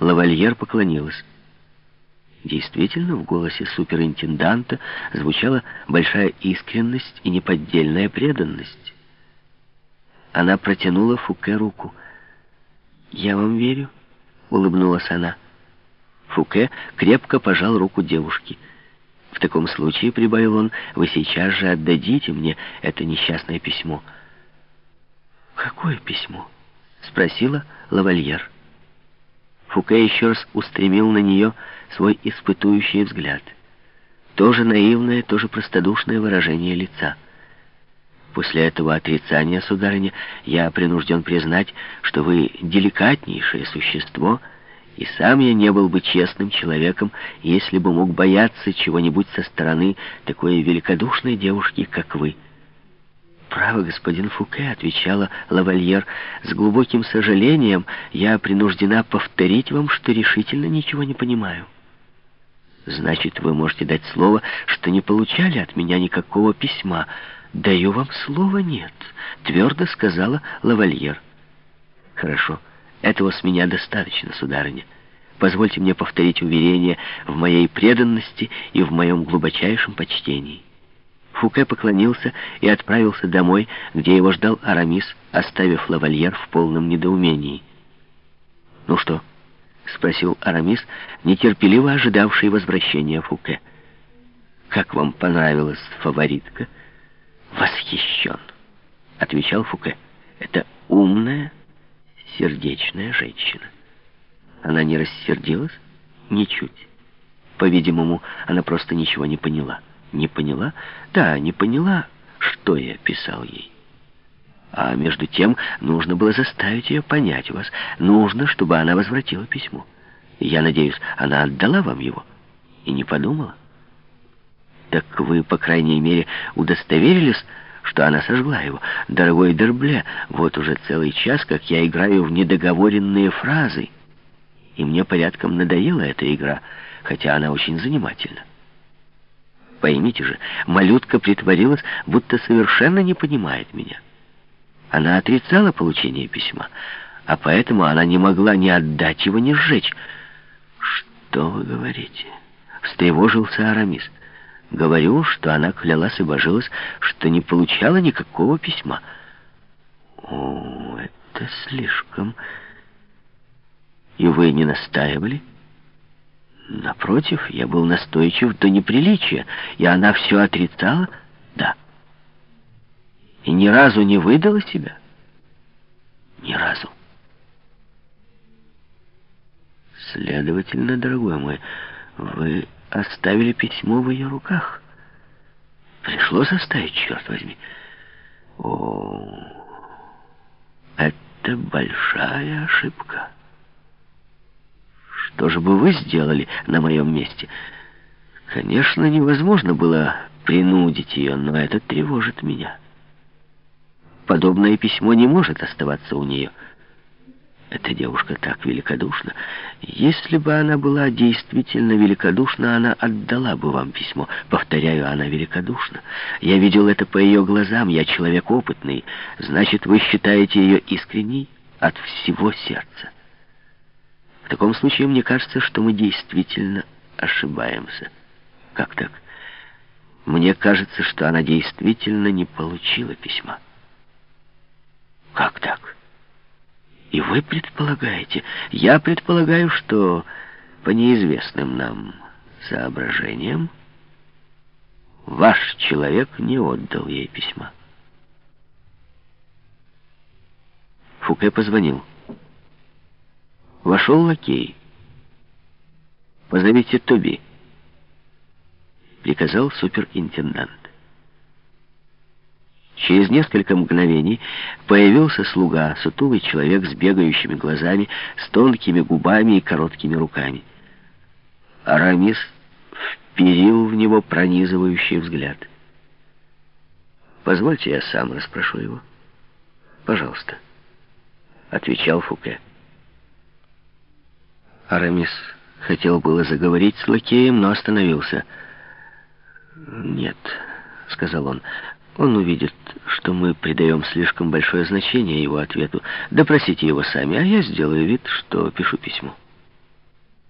Лавальер поклонилась. Действительно, в голосе суперинтенданта звучала большая искренность и неподдельная преданность. Она протянула Фуке руку. «Я вам верю», — улыбнулась она. Фуке крепко пожал руку девушки. «В таком случае, — прибавил он, — вы сейчас же отдадите мне это несчастное письмо». «Какое письмо?» — спросила лавальер. Фуке еще раз устремил на нее свой испытующий взгляд. Тоже наивное, тоже простодушное выражение лица. После этого отрицания, сударыня, я принужден признать, что вы деликатнейшее существо, и сам я не был бы честным человеком, если бы мог бояться чего-нибудь со стороны такой великодушной девушки, как вы. «Право, господин Фуке», — отвечала лавальер, — «с глубоким сожалением я принуждена повторить вам, что решительно ничего не понимаю». «Значит, вы можете дать слово, что не получали от меня никакого письма». «Даю вам слово нет», — твердо сказала лавальер. «Хорошо, этого с меня достаточно, сударыня. Позвольте мне повторить уверение в моей преданности и в моем глубочайшем почтении». Фуке поклонился и отправился домой, где его ждал Арамис, оставив лавальер в полном недоумении. «Ну что?» — спросил Арамис, нетерпеливо ожидавший возвращения Фуке. «Как вам понравилась фаворитка?» «Восхищен», — отвечал Фуке. «Это умная, сердечная женщина». Она не рассердилась? Ничуть. По-видимому, она просто ничего не поняла. Не поняла? Да, не поняла, что я писал ей. А между тем нужно было заставить ее понять вас. Нужно, чтобы она возвратила письмо. Я надеюсь, она отдала вам его и не подумала. Так вы, по крайней мере, удостоверились, что она сожгла его. Дорогой Дербле, вот уже целый час, как я играю в недоговоренные фразы. И мне порядком надоела эта игра, хотя она очень занимательна. Поймите же, малютка притворилась, будто совершенно не понимает меня. Она отрицала получение письма, а поэтому она не могла ни отдать его, ни сжечь. «Что вы говорите?» — встревожился Арамис. «Говорю, что она клялась и божилась, что не получала никакого письма». «О, это слишком...» «И вы не настаивали?» Напротив, я был настойчив до неприличия, и она все отрицала? Да. И ни разу не выдала себя? Ни разу. Следовательно, дорогой мой, вы оставили письмо в ее руках. Пришлось оставить, черт возьми. О, это большая ошибка. Что же бы вы сделали на моем месте? Конечно, невозможно было принудить ее, но это тревожит меня. Подобное письмо не может оставаться у нее. Эта девушка так великодушна. Если бы она была действительно великодушна, она отдала бы вам письмо. Повторяю, она великодушна. Я видел это по ее глазам, я человек опытный. Значит, вы считаете ее искренней от всего сердца. В таком случае мне кажется, что мы действительно ошибаемся. Как так? Мне кажется, что она действительно не получила письма. Как так? И вы предполагаете? Я предполагаю, что по неизвестным нам соображениям ваш человек не отдал ей письма. Фуке позвонил. Вошел лакей. «Позовите Тоби», — приказал суперинтендант. Через несколько мгновений появился слуга, сутулый человек с бегающими глазами, с тонкими губами и короткими руками. Арамис вперил в него пронизывающий взгляд. «Позвольте, я сам расспрошу его». «Пожалуйста», — отвечал Фуке. Арамис хотел было заговорить с лакеем, но остановился. «Нет», — сказал он, — «он увидит, что мы придаем слишком большое значение его ответу. Допросите его сами, а я сделаю вид, что пишу письмо».